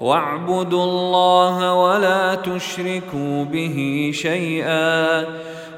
واعبدوا الله ولا تشركوا به شيئا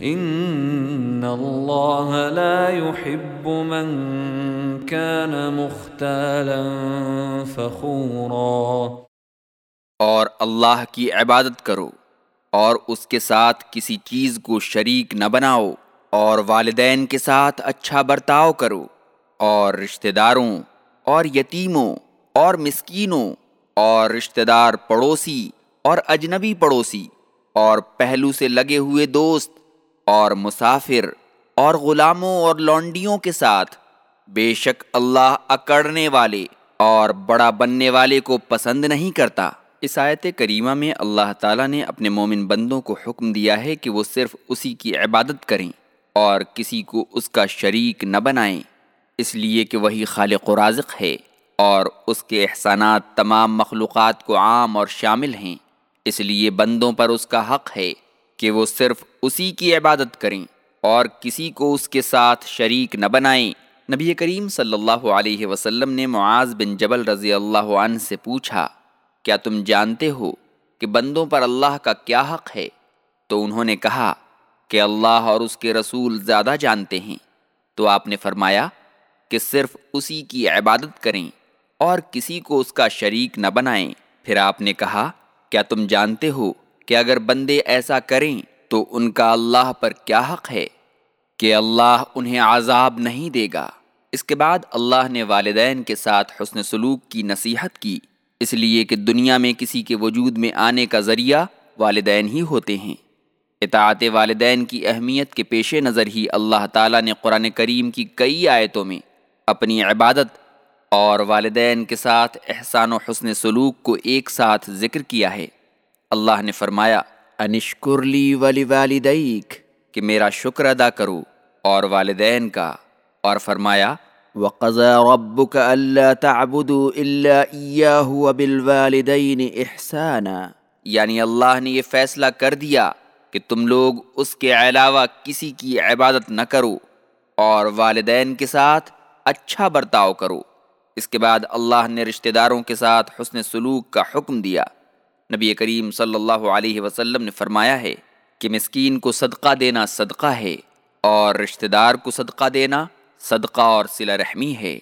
ان اللہ لا يحب من كان مختالا فخورا اور اللہ کی عبادت کرو اور اس کے ساتھ کسی چیز کو شریک نہ بناؤ اور والدین کے ساتھ اچھا برتاؤ کرو اور رشتہ داروں اور یتیموں اور مسکینوں اور رشتہ دار پڑوسی اور اجنبی پڑوسی اور پہلو سے لگے ہوئے دوست اور مسافر اور غلاموں اور لونڈیوں کے ساتھ بے شک اللہ اکڑنے والے اور بڑا بننے والے کو پسند نہیں کرتا۔ اس آیت کریمہ میں اللہ تعالیٰ نے اپنے مومن بندوں کو حکم دیا ہے کہ وہ صرف اسی کی عبادت کریں اور کسی کو اس کا شریک نہ بنائیں۔ اس لیے کہ وہی خالق و رازق ہے اور اس کے احسانات تمام مخلوقات کو عام اور شامل ہیں۔ اس لیے بندوں پر اس کا حق ہے کہ وہ صرف اسی کی عبادت کریں اور کسی کو اس کے ساتھ شریک نہ بنائیں۔ نبی کریم صلی اللہ علیہ وسلم نے معاذ بن جبل رضی اللہ عنہ سے پوچھا، کیا تم جانتے ہو کہ بندوں پر اللہ کا کیا حق ہے؟ تو انہوں نے کہا، کہ اللہ اور اس کے رسول زیادہ جانتے ہیں۔ تو آپ نے فرمایا کہ صرف اسی کی عبادت کریں اور کسی کو اس کا شریک نہ بنائیں۔ پھر آپ نے کہا، کیا تم جانتے ہو کہ اگر بندے ایسا کریں تو ان کا اللہ پر کیا حق ہے؟ کہ اللہ انہیں عذاب نہیں دے گا۔ اس کے بعد اللہ نے والدین کے ساتھ حسن سلوک کی نصیحت کی۔ اس لیے کہ دنیا میں کسی کے وجود میں آنے کا ذریعہ والدین ہی ہوتے ہیں۔ اطاعت والدین کی اہمیت کے پیش نظر ہی اللہ تعالیٰ نے قرآن کریم کی کئی آیتوں میں اپنی عبادت اور والدین کے ساتھ احسان و حسن سلوک کو ایک ساتھ ذکر کیا ہے۔ اللہ نے فرمایا انشکرلی ولی والدیک کہ میرا شکر ادا کرو اور والدین کا۔ اور فرمایا، وَقَضَى رَبُّكَ أَلَّا تَعْبُدُوا إِلَّا إِيَّاهُ وَبِالْوَالِدَيْنِ یعنی اللہ نے یہ فیصلہ کر دیا کہ تم لوگ اس کے علاوہ کسی کی عبادت نہ کرو اور والدین کے ساتھ اچھا برتاؤ کرو۔ اس کے بعد اللہ نے رشتہ داروں کے ساتھ حسن سلوک کا حکم دیا۔ نبی کریم صلی اللہ علیہ وسلم نے فرمایا ہے کہ مسکین کو صدقہ دینا صدقہ ہے اور رشتہ دار کو صدقہ دینا صدقہ اور صلہ رحمی ہے۔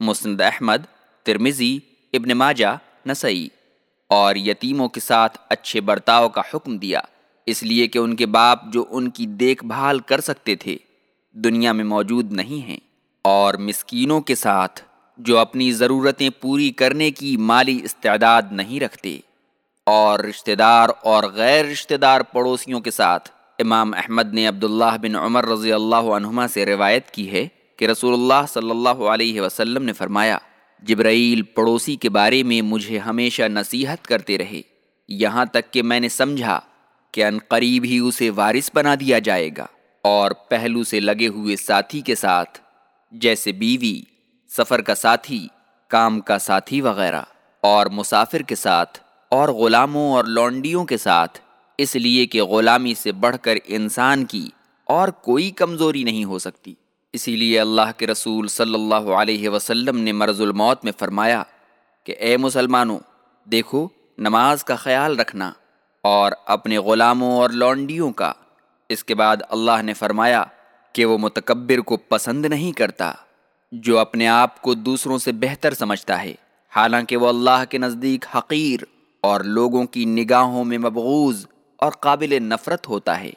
مسند احمد ترمزی ابن ماجہ نسئی اور یتیموں کے ساتھ اچھے برتاؤ کا حکم دیا، اس لیے کہ ان کے باپ جو ان کی دیکھ بھال کر سکتے تھے، دنیا میں موجود نہیں ہیں۔ اور مسکینوں کے ساتھ جو اپنی ضرورتیں پوری کرنے کی مالی استعداد نہیں رکھتے۔ اور رشتہ دار اور غیر رشتہ دار پڑوسیوں کے ساتھ امام احمد نے عبداللہ بن عمر رضی اللہ عنہما سے روایت کی ہے کہ رسول اللہ صلی اللہ علیہ وسلم نے فرمایا، جبرائیل پڑوسی کے بارے میں مجھے ہمیشہ نصیحت کرتے رہے، یہاں تک کہ میں نے سمجھا کہ ان قریب ہی اسے وارث بنا دیا جائے گا اور پہلو سے لگے ہوئے ساتھی کے ساتھ، جیسے بیوی، سفر کا ساتھی، کام کا ساتھی وغیرہ، اور مسافر کے ساتھ اور غلاموں اور لونڈیوں کے ساتھ، اس لیے کہ غلامی سے بڑھ کر انسان کی اور کوئی کمزوری نہیں ہو سکتی۔ اسی لیے اللہ کے رسول صلی اللہ علیہ وسلم نے مرض الموت میں فرمایا کہ اے مسلمانوں، دیکھو، نماز کا خیال رکھنا اور اپنے غلاموں اور لونڈیوں کا۔ اس کے بعد اللہ نے فرمایا کہ وہ متکبر کو پسند نہیں کرتا، جو اپنے آپ کو دوسروں سے بہتر سمجھتا ہے۔ حالانکہ وہ اللہ کے نزدیک حقیر اور لوگوں کی نگاہوں میں مبغوض اور قابل نفرت ہوتا ہے۔